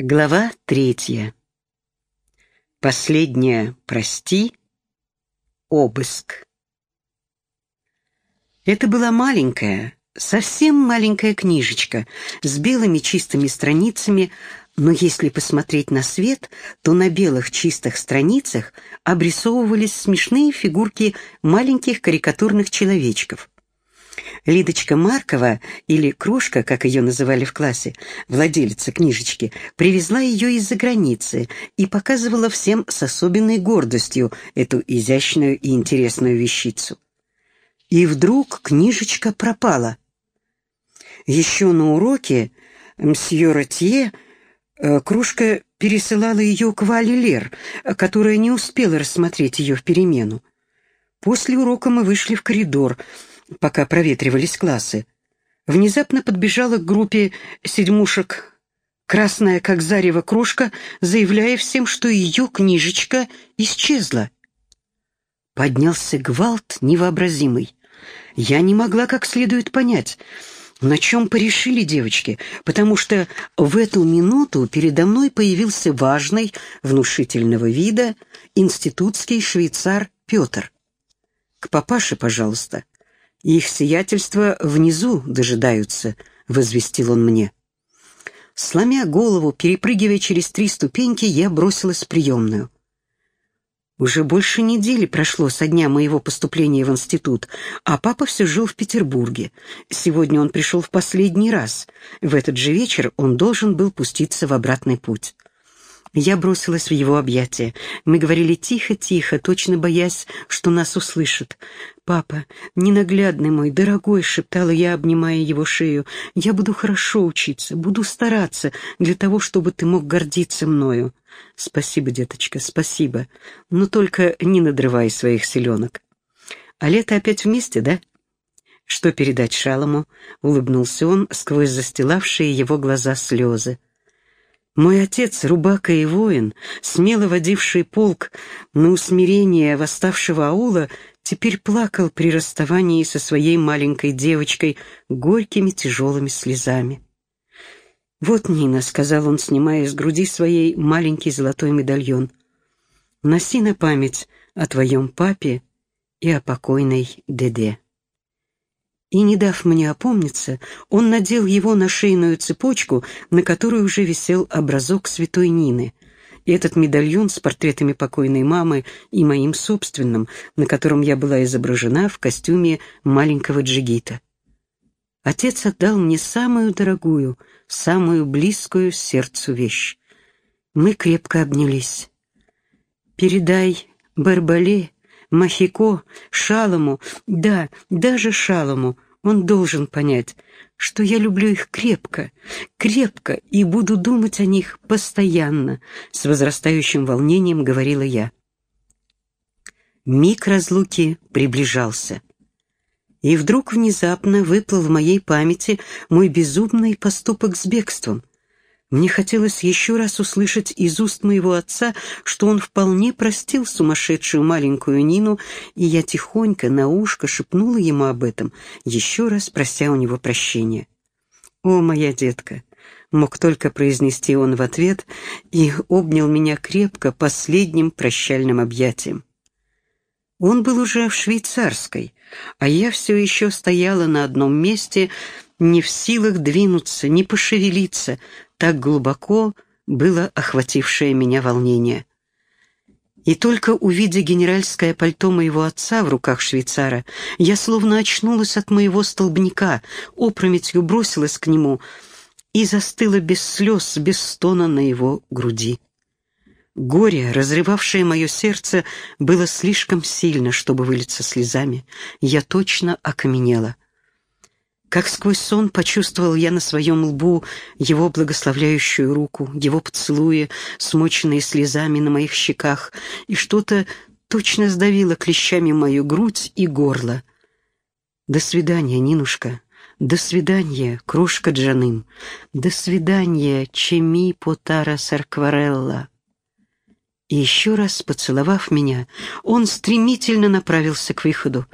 Глава третья. Последняя «Прости» — обыск. Это была маленькая, совсем маленькая книжечка с белыми чистыми страницами, но если посмотреть на свет, то на белых чистых страницах обрисовывались смешные фигурки маленьких карикатурных человечков — Лидочка Маркова, или Крошка, как ее называли в классе, владелица книжечки, привезла ее из-за границы и показывала всем с особенной гордостью эту изящную и интересную вещицу. И вдруг книжечка пропала. Еще на уроке мсье Ротье э, Кружка пересылала ее к Вале Лер, которая не успела рассмотреть ее в перемену. После урока мы вышли в коридор — пока проветривались классы, внезапно подбежала к группе седьмушек красная, как зарево, кружка, заявляя всем, что ее книжечка исчезла. Поднялся гвалт невообразимый. Я не могла как следует понять, на чем порешили девочки, потому что в эту минуту передо мной появился важный, внушительного вида, институтский швейцар Петр. «К папаше, пожалуйста», «Их сиятельство внизу дожидаются», — возвестил он мне. Сломя голову, перепрыгивая через три ступеньки, я бросилась в приемную. Уже больше недели прошло со дня моего поступления в институт, а папа все жил в Петербурге. Сегодня он пришел в последний раз. В этот же вечер он должен был пуститься в обратный путь. Я бросилась в его объятия. Мы говорили тихо-тихо, точно боясь, что нас услышат. «Папа, ненаглядный мой, дорогой», — шептала я, обнимая его шею, — «я буду хорошо учиться, буду стараться для того, чтобы ты мог гордиться мною». «Спасибо, деточка, спасибо. Но только не надрывай своих селенок». «А лето опять вместе, да?» «Что передать Шалому?» — улыбнулся он сквозь застилавшие его глаза слезы. Мой отец, рубака и воин, смело водивший полк на усмирение восставшего аула, теперь плакал при расставании со своей маленькой девочкой горькими тяжелыми слезами. «Вот, Нина», — сказал он, снимая с груди своей маленький золотой медальон, — «носи на память о твоем папе и о покойной Деде» и, не дав мне опомниться, он надел его на шейную цепочку, на которой уже висел образок святой Нины. Этот медальон с портретами покойной мамы и моим собственным, на котором я была изображена в костюме маленького джигита. Отец отдал мне самую дорогую, самую близкую сердцу вещь. Мы крепко обнялись. «Передай Барбале, Махико, Шалому, да, даже Шалому, он должен понять, что я люблю их крепко, крепко и буду думать о них постоянно, с возрастающим волнением говорила я. Миг разлуки приближался. И вдруг внезапно выплыл в моей памяти мой безумный поступок с бегством — мне хотелось еще раз услышать из уст моего отца, что он вполне простил сумасшедшую маленькую Нину, и я тихонько на ушко шепнула ему об этом, еще раз прося у него прощения. «О, моя детка!» — мог только произнести он в ответ и обнял меня крепко последним прощальным объятием. Он был уже в швейцарской, а я все еще стояла на одном месте, не в силах двинуться, не пошевелиться, так глубоко было охватившее меня волнение. И только увидя генеральское пальто моего отца в руках швейцара, я словно очнулась от моего столбняка, опрометью бросилась к нему и застыла без слез, без стона на его груди. Горе, разрывавшее мое сердце, было слишком сильно, чтобы вылиться слезами. Я точно окаменела. Как сквозь сон почувствовал я на своем лбу его благословляющую руку, его поцелуи, смоченные слезами на моих щеках, и что-то точно сдавило клещами мою грудь и горло. «До свидания, Нинушка!» «До свидания, кружка Джаным! До свидания, Чеми Потара Саркварелла!» И еще раз поцеловав меня, он стремительно направился к выходу.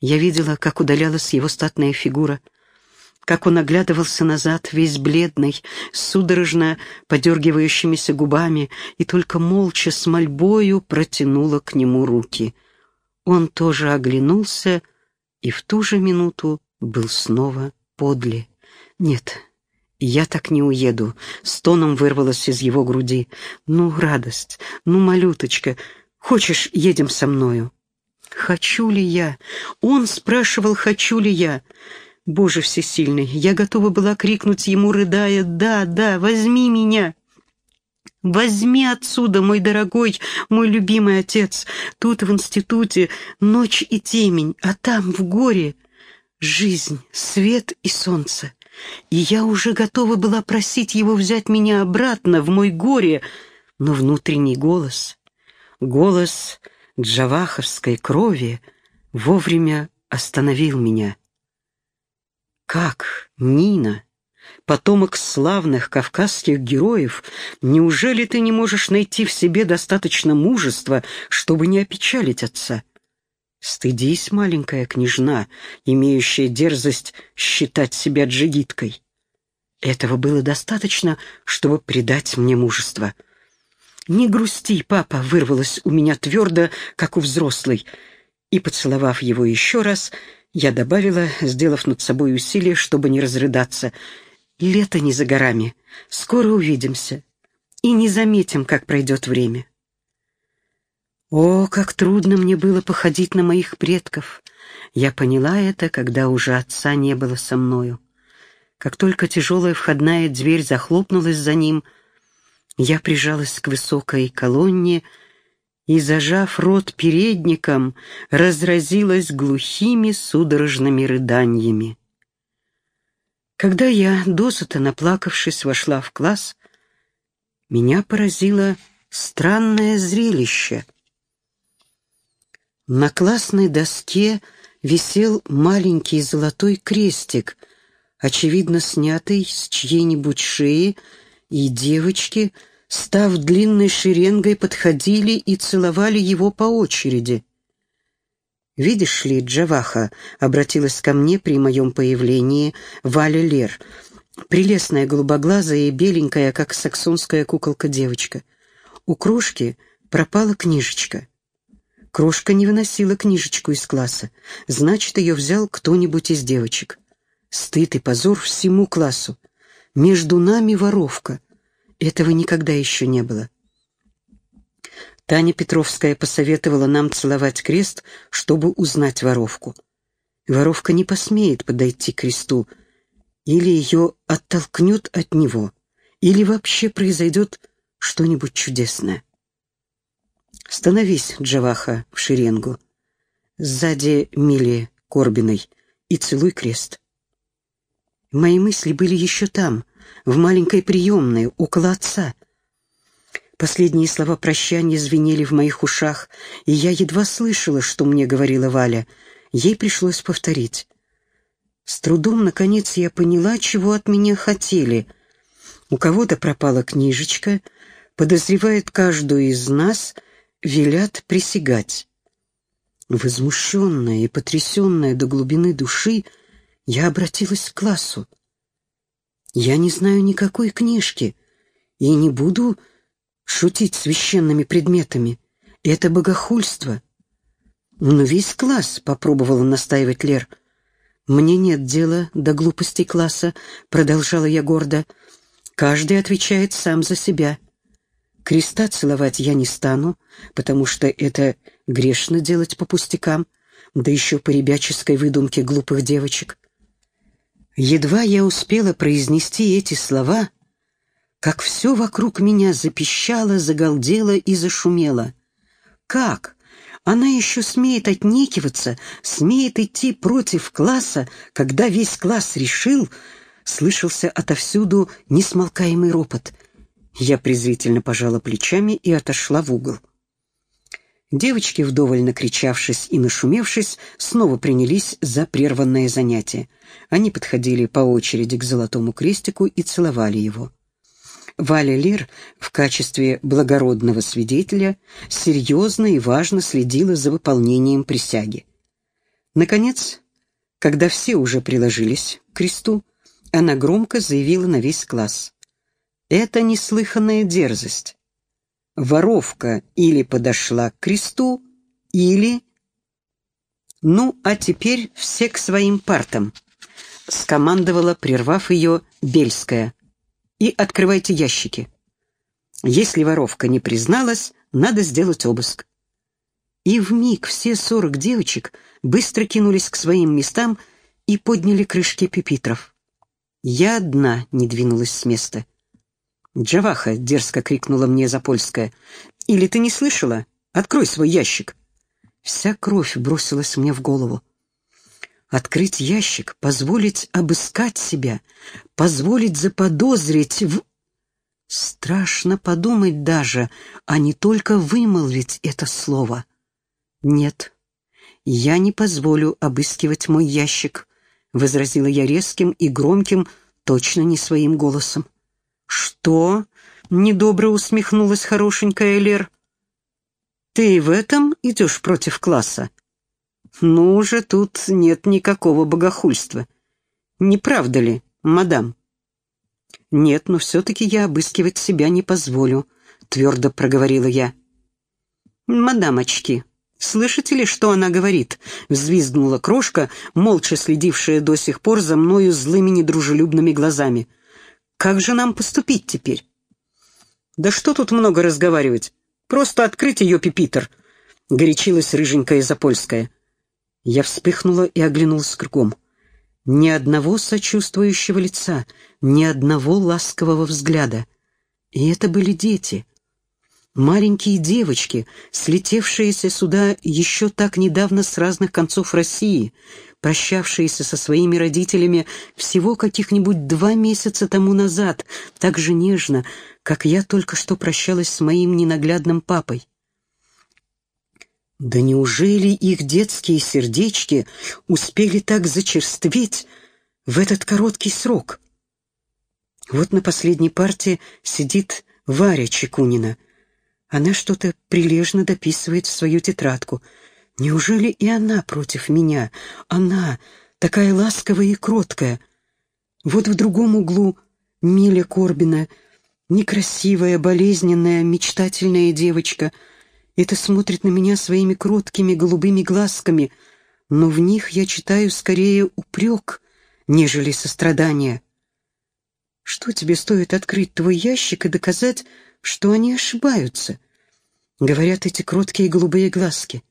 Я видела, как удалялась его статная фигура — как он оглядывался назад, весь бледный, судорожно подергивающимися губами, и только молча с мольбою протянула к нему руки. Он тоже оглянулся и в ту же минуту был снова подле. «Нет, я так не уеду», — стоном вырвалось из его груди. «Ну, радость, ну, малюточка, хочешь, едем со мною?» «Хочу ли я?» Он спрашивал, хочу ли я. Боже всесильный, я готова была крикнуть ему, рыдая, «Да, да, возьми меня!» Возьми отсюда, мой дорогой, мой любимый отец. Тут в институте ночь и темень, а там, в горе, жизнь, свет и солнце. И я уже готова была просить его взять меня обратно в мой горе, но внутренний голос, голос джавахарской крови, вовремя остановил меня. Как, Нина, потомок славных кавказских героев, неужели ты не можешь найти в себе достаточно мужества, чтобы не опечалить отца? Стыдись, маленькая княжна, имеющая дерзость считать себя джигиткой. Этого было достаточно, чтобы придать мне мужество. «Не грусти, папа!» — вырвалось у меня твердо, как у взрослой. И, поцеловав его еще раз, я добавила, сделав над собой усилие, чтобы не разрыдаться. «Лето не за горами. Скоро увидимся. И не заметим, как пройдет время». О, как трудно мне было походить на моих предков. Я поняла это, когда уже отца не было со мною. Как только тяжелая входная дверь захлопнулась за ним, я прижалась к высокой колонне и, зажав рот передником, разразилась глухими судорожными рыданиями. Когда я, досыта наплакавшись, вошла в класс, меня поразило странное зрелище — на классной доске висел маленький золотой крестик, очевидно снятый с чьей-нибудь шеи, и девочки, став длинной шеренгой, подходили и целовали его по очереди. «Видишь ли, Джаваха», — обратилась ко мне при моем появлении Валя Лер, прелестная голубоглазая и беленькая, как саксонская куколка-девочка. У крошки пропала книжечка. Крошка не выносила книжечку из класса. Значит, ее взял кто-нибудь из девочек. Стыд и позор всему классу. Между нами воровка. Этого никогда еще не было. Таня Петровская посоветовала нам целовать крест, чтобы узнать воровку. Воровка не посмеет подойти к кресту, или ее оттолкнет от него, или вообще произойдет что-нибудь чудесное. «Становись, Джаваха, в шеренгу. Сзади Мили Корбиной и целуй крест». Мои мысли были еще там, в маленькой приемной, около отца. Последние слова прощания звенели в моих ушах, и я едва слышала, что мне говорила Валя. Ей пришлось повторить. С трудом, наконец, я поняла, чего от меня хотели. У кого-то пропала книжечка, подозревает каждую из нас — велят присягать. Возмущенная и потрясенная до глубины души, я обратилась к классу. Я не знаю никакой книжки и не буду шутить священными предметами. Это богохульство. Но весь класс попробовала настаивать Лер. Мне нет дела до глупостей класса, продолжала я гордо. Каждый отвечает сам за себя. Креста целовать я не стану, потому что это грешно делать по пустякам, да еще по ребяческой выдумке глупых девочек. Едва я успела произнести эти слова, как все вокруг меня запищало, загалдело и зашумело. Как? Она еще смеет отнекиваться, смеет идти против класса, когда весь класс решил, слышался отовсюду несмолкаемый ропот — я презрительно пожала плечами и отошла в угол. Девочки, вдоволь накричавшись и нашумевшись, снова принялись за прерванное занятие. Они подходили по очереди к золотому крестику и целовали его. Валя Лир в качестве благородного свидетеля серьезно и важно следила за выполнением присяги. Наконец, когда все уже приложились к кресту, Она громко заявила на весь класс. «Это неслыханная дерзость. Воровка или подошла к кресту, или...» «Ну, а теперь все к своим партам», — скомандовала, прервав ее, Бельская. «И открывайте ящики. Если воровка не призналась, надо сделать обыск». И в миг все сорок девочек быстро кинулись к своим местам и подняли крышки пепитров. Я одна не двинулась с места. «Джаваха!» — дерзко крикнула мне Запольская. «Или ты не слышала? Открой свой ящик!» Вся кровь бросилась мне в голову. Открыть ящик, позволить обыскать себя, позволить заподозрить в... Страшно подумать даже, а не только вымолвить это слово. Нет, я не позволю обыскивать мой ящик, возразила я резким и громким, точно не своим голосом. Что? Недобро усмехнулась хорошенькая Лер. Ты в этом идешь против класса? Ну же, тут нет никакого богохульства. Не правда ли, мадам? Нет, но все-таки я обыскивать себя не позволю, твердо проговорила я. Мадам очки, слышите ли, что она говорит?» — взвизгнула крошка, молча следившая до сих пор за мною злыми недружелюбными глазами. «Как же нам поступить теперь?» «Да что тут много разговаривать? Просто открыть ее, Пипитер!» — горячилась рыженькая Запольская. Я вспыхнула и оглянулась кругом. Ни одного сочувствующего лица, ни одного ласкового взгляда. И это были дети. Маленькие девочки, слетевшиеся сюда еще так недавно с разных концов России, прощавшиеся со своими родителями всего каких-нибудь два месяца тому назад, так же нежно, как я только что прощалась с моим ненаглядным папой. Да неужели их детские сердечки успели так зачерстветь в этот короткий срок? Вот на последней партии сидит Варя Чекунина. Она что-то прилежно дописывает в свою тетрадку. Неужели и она против меня? Она, такая ласковая и кроткая. Вот в другом углу Миля Корбина, некрасивая, болезненная, мечтательная девочка — это смотрит на меня своими кроткими голубыми глазками, но в них я читаю скорее упрек, нежели сострадание. Что тебе стоит открыть твой ящик и доказать, что они ошибаются? Говорят эти кроткие голубые глазки.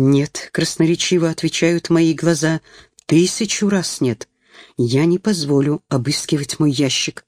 Нет, красноречиво отвечают мои глаза, тысячу раз нет. Я не позволю обыскивать мой ящик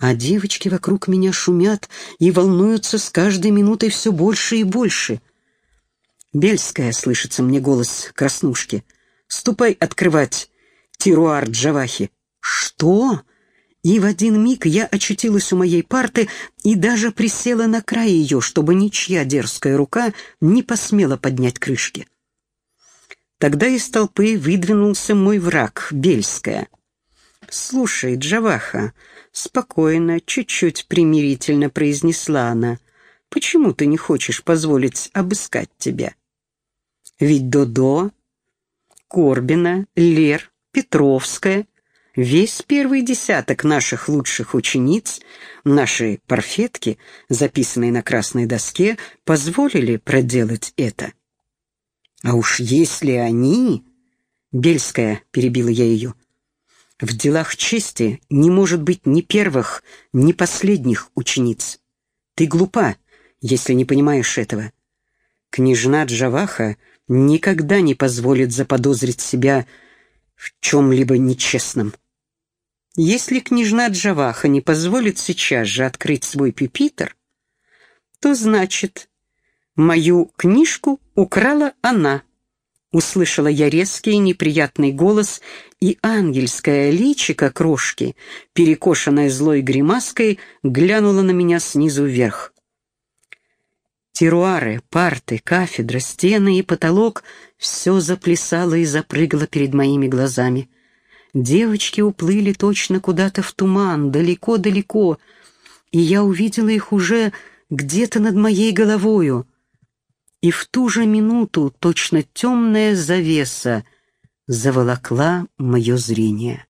а девочки вокруг меня шумят и волнуются с каждой минутой все больше и больше. «Бельская», — слышится мне голос Краснушки, — «ступай открывать тируар Джавахи». «Что?» И в один миг я очутилась у моей парты и даже присела на край ее, чтобы ничья дерзкая рука не посмела поднять крышки. Тогда из толпы выдвинулся мой враг, Бельская. «Слушай, Джаваха», — спокойно, чуть-чуть примирительно произнесла она, «почему ты не хочешь позволить обыскать тебя? Ведь Додо, Корбина, Лер, Петровская, весь первый десяток наших лучших учениц, наши парфетки, записанные на красной доске, позволили проделать это. А уж если они...» Бельская, перебила я ее, в делах чести не может быть ни первых, ни последних учениц. Ты глупа, если не понимаешь этого. Княжна Джаваха никогда не позволит заподозрить себя в чем-либо нечестном. Если княжна Джаваха не позволит сейчас же открыть свой пюпитр, то значит, мою книжку украла она. Услышала я резкий неприятный голес, и ангельское личико крошки, перекошенное злой гримаской, глянуло на меня снизу вверх. Теруары, парты, кафедра, стены и потолок — все заплясало и запрыгало перед моими глазами. Девочки уплыли точно куда-то в туман, далеко-далеко, и я увидела их уже где-то над моей головою — и в ту же минуту точно темная завеса заволокла мое зрение.